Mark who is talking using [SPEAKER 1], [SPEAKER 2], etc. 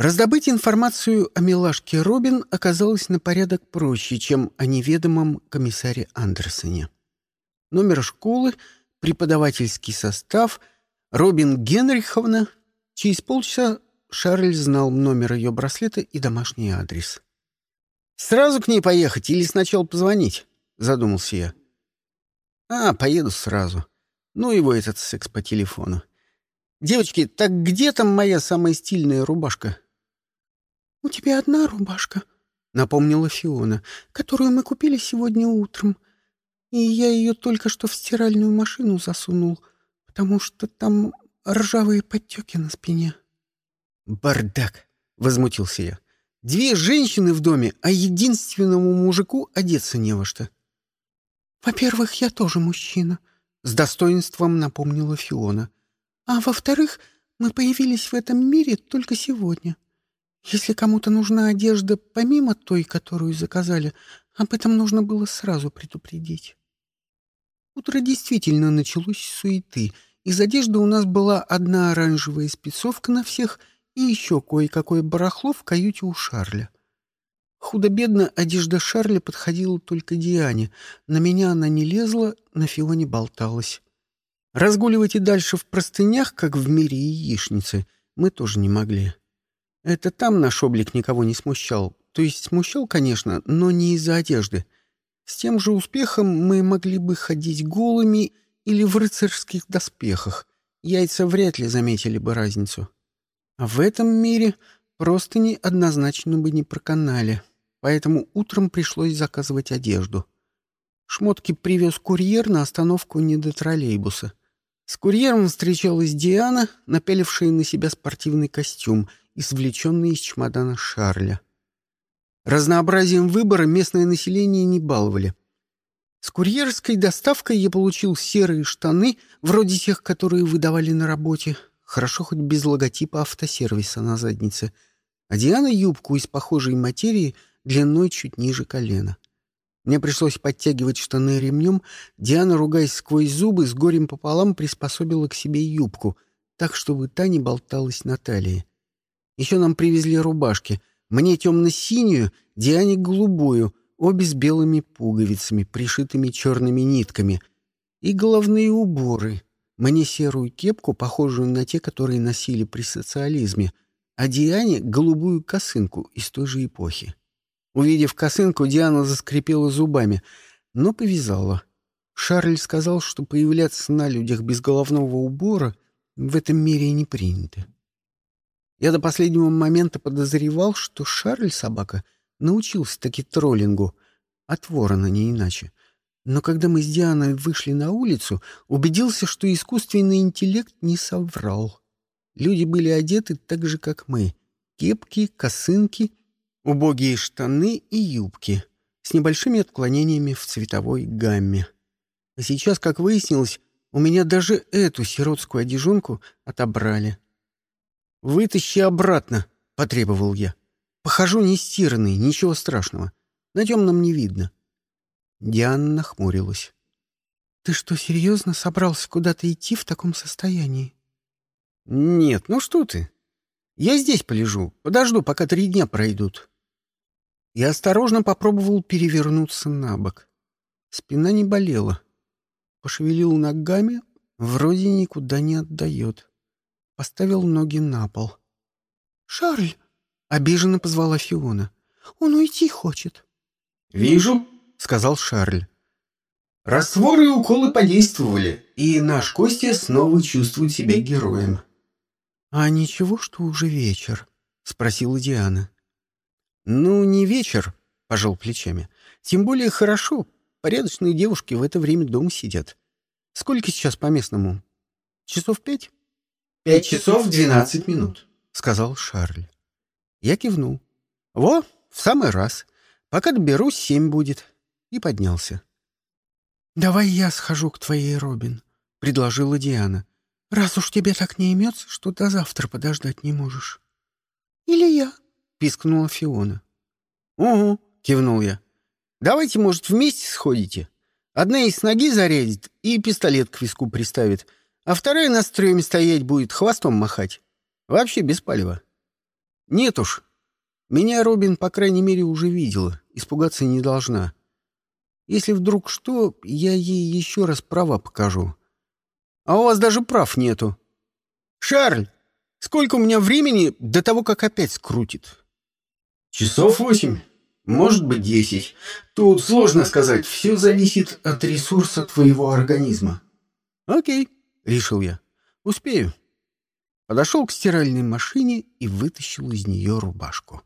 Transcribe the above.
[SPEAKER 1] Раздобыть информацию о милашке Робин оказалось на порядок проще, чем о неведомом комиссаре Андерсоне. Номер школы, преподавательский состав, Робин Генриховна. Через полчаса Шарль знал номер ее браслета и домашний адрес. «Сразу к ней поехать или сначала позвонить?» — задумался я. «А, поеду сразу. Ну его этот секс по телефону. Девочки, так где там моя самая стильная рубашка?»
[SPEAKER 2] «У тебя одна рубашка», — напомнила Фиона, «которую мы купили сегодня утром. И я ее только что в стиральную машину засунул, потому что там ржавые подтеки на спине».
[SPEAKER 1] «Бардак!» — возмутился я. «Две женщины в доме, а единственному мужику одеться не во что».
[SPEAKER 2] «Во-первых, я тоже мужчина», — с достоинством напомнила Фиона. «А во-вторых, мы появились в этом мире только сегодня. Если кому-то нужна одежда помимо той, которую заказали, об этом нужно было сразу предупредить. Утро действительно началось с суеты. Из одежды у нас была одна оранжевая спецовка на всех и еще кое-какое барахло в каюте у Шарля. Худо-бедно одежда Шарля подходила только Диане. На меня она не лезла, на Фионе болталась. Разгуливать и дальше в простынях, как в мире яичницы, мы тоже не могли. Это там наш облик никого не смущал. То есть смущал, конечно, но не из-за одежды. С тем же успехом мы могли бы ходить голыми или в рыцарских доспехах. Яйца вряд ли заметили бы разницу. А в этом мире простыни однозначно бы не проканали. Поэтому утром пришлось заказывать одежду. Шмотки привез курьер на остановку не до троллейбуса. С курьером встречалась Диана, напялившая на себя спортивный костюм — извлеченный из чемодана Шарля. Разнообразием выбора местное население не баловали. С курьерской доставкой я получил серые штаны, вроде тех, которые выдавали на работе, хорошо хоть без логотипа автосервиса на заднице, а Диана — юбку из похожей материи длиной чуть ниже колена. Мне пришлось подтягивать штаны ремнем. Диана, ругаясь сквозь зубы, с горем пополам приспособила к себе юбку, так, чтобы та не болталась на талии. Еще нам привезли рубашки. Мне темно-синюю, Диане голубую, обе с белыми пуговицами, пришитыми черными нитками. И головные уборы. Мне серую кепку, похожую на те, которые носили при социализме, а Диане — голубую косынку из той же эпохи. Увидев косынку, Диана заскрипела зубами, но повязала. Шарль сказал, что появляться на людях без головного убора в этом мире не принято. Я до последнего момента подозревал, что Шарль собака научился таки троллингу, от ворона не иначе. Но когда мы с Дианой вышли на улицу, убедился, что искусственный интеллект не соврал. Люди были одеты так же, как мы. Кепки, косынки, убогие штаны и юбки с небольшими отклонениями в цветовой гамме. А сейчас, как выяснилось, у меня даже эту сиротскую одежонку отобрали. «Вытащи обратно», — потребовал я. «Похожу нестиранный, ничего страшного. На темном не видно». Диана нахмурилась. «Ты что, серьезно собрался куда-то идти в таком состоянии?»
[SPEAKER 1] «Нет, ну что ты. Я здесь полежу, подожду, пока три дня пройдут». Я осторожно попробовал перевернуться на бок. Спина не болела. Пошевелил ногами, вроде никуда не отдает поставил ноги на пол.
[SPEAKER 2] «Шарль!»
[SPEAKER 1] — обиженно позвала Фиона.
[SPEAKER 2] «Он уйти хочет».
[SPEAKER 3] «Вижу», — сказал Шарль. «Растворы и уколы подействовали, и наш Костя снова чувствует себя героем».
[SPEAKER 1] «А ничего, что уже вечер?» — спросила Диана. «Ну, не вечер», — пожал плечами. «Тем более хорошо. Порядочные девушки в это время дома сидят. Сколько сейчас по местному? Часов пять?»
[SPEAKER 3] «Пять часов двенадцать минут», —
[SPEAKER 1] сказал Шарль. Я кивнул. «Во, в самый раз. Пока доберусь, семь будет». И поднялся.
[SPEAKER 2] «Давай я схожу к твоей Робин», — предложила Диана. «Раз уж тебе так не имется, что до завтра подождать не можешь». «Или я», — пискнула Фиона.
[SPEAKER 1] «Угу», — кивнул я. «Давайте, может, вместе сходите? Одна из ноги зарядит и пистолет к виску приставит» а вторая на стреме стоять будет, хвостом махать. Вообще без палева. Нет уж. Меня Робин, по крайней мере, уже видела. Испугаться не должна. Если вдруг что, я ей еще раз права покажу. А у вас даже прав нету. Шарль, сколько у меня времени до того, как опять скрутит?
[SPEAKER 3] Часов восемь. Может быть, десять. Тут сложно сказать. Все зависит от ресурса твоего организма.
[SPEAKER 1] Окей, решил я. Успею. Подошел к стиральной машине и вытащил из нее рубашку.